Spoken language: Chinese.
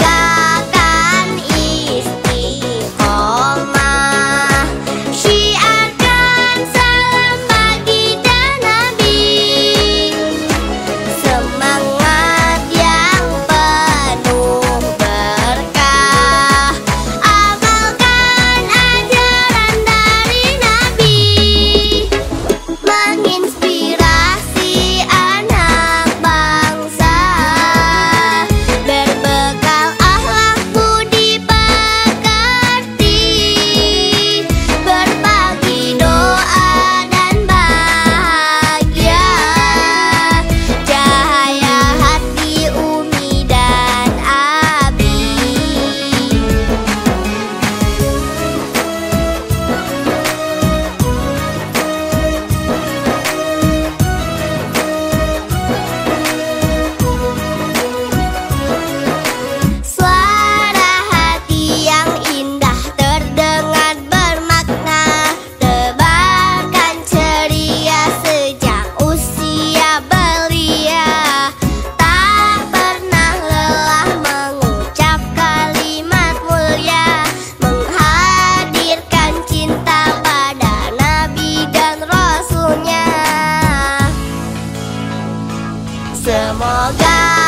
嘎怎么办